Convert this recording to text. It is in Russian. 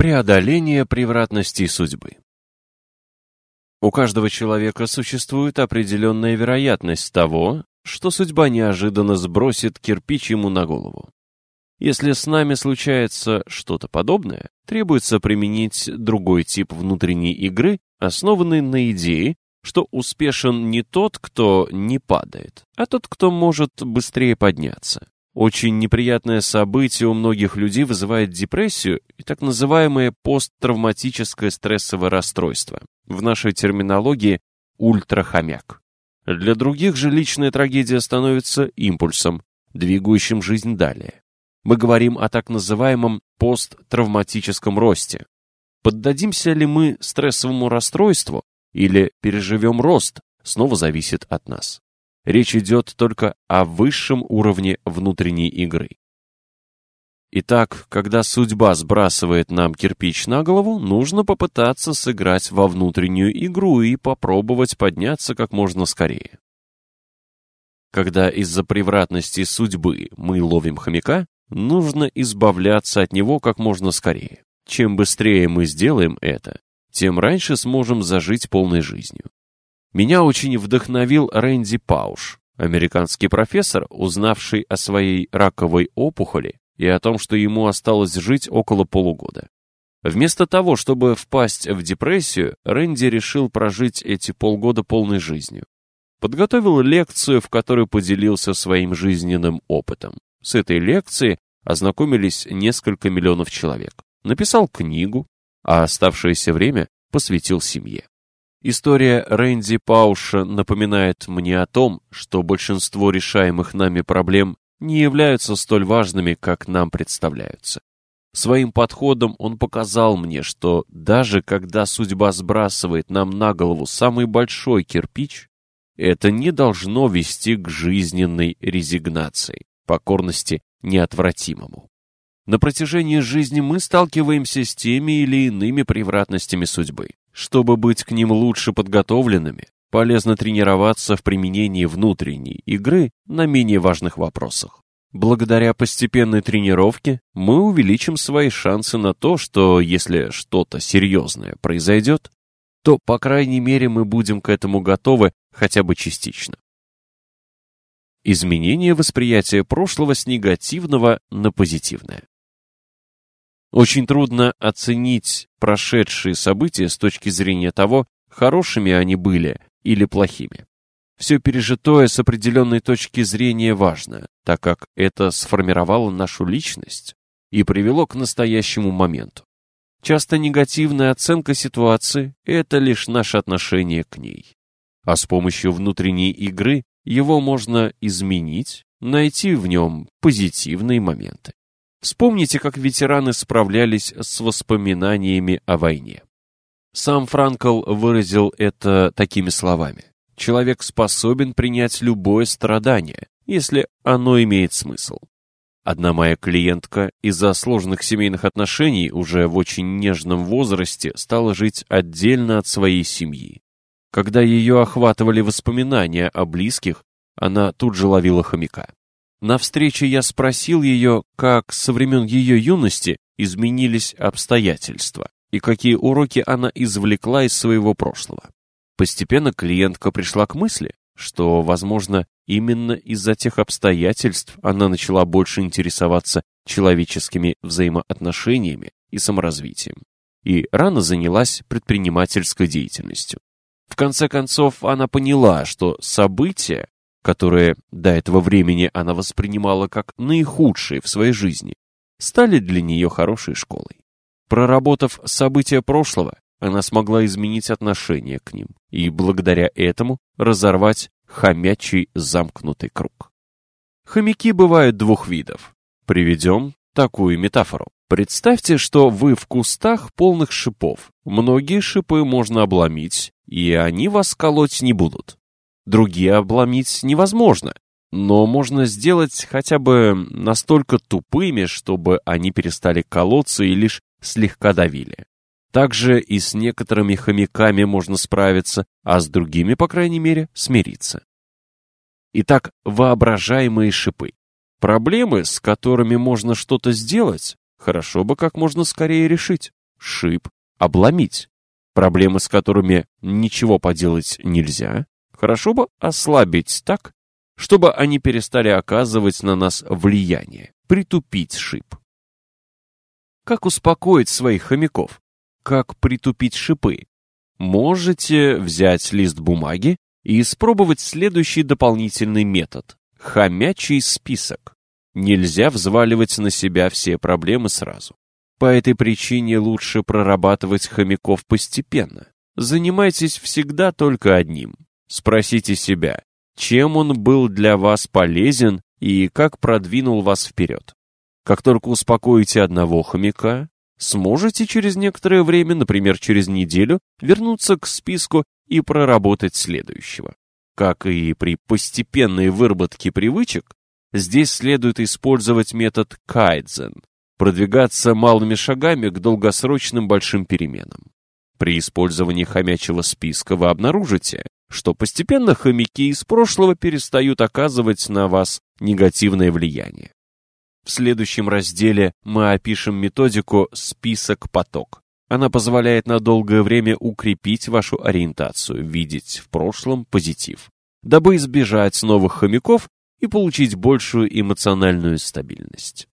Преодоление превратностей судьбы. У каждого человека существует определенная вероятность того, что судьба неожиданно сбросит кирпич ему на голову. Если с нами случается что-то подобное, требуется применить другой тип внутренней игры, основанный на идее, что успешен не тот, кто не падает, а тот, кто может быстрее подняться. Очень неприятное событие у многих людей вызывает депрессию и так называемое посттравматическое стрессовое расстройство. В нашей терминологии ультрахомяк. Для других же личная трагедия становится импульсом, двигающим жизнь далее. Мы говорим о так называемом посттравматическом росте. Поддадимся ли мы стрессовому расстройству или переживем рост, снова зависит от нас. Речь идет только о высшем уровне внутренней игры. Итак, когда судьба сбрасывает нам кирпич на голову, нужно попытаться сыграть во внутреннюю игру и попробовать подняться как можно скорее. Когда из-за превратности судьбы мы ловим хомяка, нужно избавляться от него как можно скорее. Чем быстрее мы сделаем это, тем раньше сможем зажить полной жизнью. Меня очень вдохновил Рэнди Пауш, американский профессор, узнавший о своей раковой опухоли и о том, что ему осталось жить около полугода. Вместо того, чтобы впасть в депрессию, Рэнди решил прожить эти полгода полной жизнью. Подготовил лекцию, в которой поделился своим жизненным опытом. С этой лекцией ознакомились несколько миллионов человек. Написал книгу, а оставшееся время посвятил семье. История Рэнди Пауша напоминает мне о том, что большинство решаемых нами проблем не являются столь важными, как нам представляются. Своим подходом он показал мне, что даже когда судьба сбрасывает нам на голову самый большой кирпич, это не должно вести к жизненной резигнации, покорности неотвратимому. На протяжении жизни мы сталкиваемся с теми или иными превратностями судьбы. Чтобы быть к ним лучше подготовленными, полезно тренироваться в применении внутренней игры на менее важных вопросах. Благодаря постепенной тренировке мы увеличим свои шансы на то, что если что-то серьезное произойдет, то, по крайней мере, мы будем к этому готовы хотя бы частично. Изменение восприятия прошлого с негативного на позитивное. Очень трудно оценить прошедшие события с точки зрения того, хорошими они были или плохими. Все пережитое с определенной точки зрения важно, так как это сформировало нашу личность и привело к настоящему моменту. Часто негативная оценка ситуации – это лишь наше отношение к ней. А с помощью внутренней игры его можно изменить, найти в нем позитивные моменты. Вспомните, как ветераны справлялись с воспоминаниями о войне. Сам Франкл выразил это такими словами. Человек способен принять любое страдание, если оно имеет смысл. Одна моя клиентка из-за сложных семейных отношений уже в очень нежном возрасте стала жить отдельно от своей семьи. Когда ее охватывали воспоминания о близких, она тут же ловила хомяка. На встрече я спросил ее, как со времен ее юности изменились обстоятельства и какие уроки она извлекла из своего прошлого. Постепенно клиентка пришла к мысли, что, возможно, именно из-за тех обстоятельств она начала больше интересоваться человеческими взаимоотношениями и саморазвитием, и рано занялась предпринимательской деятельностью. В конце концов, она поняла, что события, которые до этого времени она воспринимала как наихудшие в своей жизни, стали для нее хорошей школой. Проработав события прошлого, она смогла изменить отношение к ним и благодаря этому разорвать хомячий замкнутый круг. Хомяки бывают двух видов. Приведем такую метафору. Представьте, что вы в кустах полных шипов. Многие шипы можно обломить, и они вас колоть не будут. Другие обломить невозможно, но можно сделать хотя бы настолько тупыми, чтобы они перестали колоться и лишь слегка давили. Также и с некоторыми хомяками можно справиться, а с другими, по крайней мере, смириться. Итак, воображаемые шипы. Проблемы, с которыми можно что-то сделать, хорошо бы как можно скорее решить. шип обломить. Проблемы, с которыми ничего поделать нельзя, хорошо бы ослабить так, чтобы они перестали оказывать на нас влияние, притупить шип. Как успокоить своих хомяков? Как притупить шипы? Можете взять лист бумаги и испробовать следующий дополнительный метод – хомячий список. Нельзя взваливать на себя все проблемы сразу. По этой причине лучше прорабатывать хомяков постепенно. Занимайтесь всегда только одним. Спросите себя, чем он был для вас полезен и как продвинул вас вперед. Как только успокоите одного хомяка, сможете через некоторое время, например, через неделю, вернуться к списку и проработать следующего. Как и при постепенной выработке привычек, здесь следует использовать метод кайдзен, продвигаться малыми шагами к долгосрочным большим переменам. При использовании хомячего списка вы обнаружите, что постепенно хомяки из прошлого перестают оказывать на вас негативное влияние. В следующем разделе мы опишем методику «Список-поток». Она позволяет на долгое время укрепить вашу ориентацию, видеть в прошлом позитив, дабы избежать новых хомяков и получить большую эмоциональную стабильность.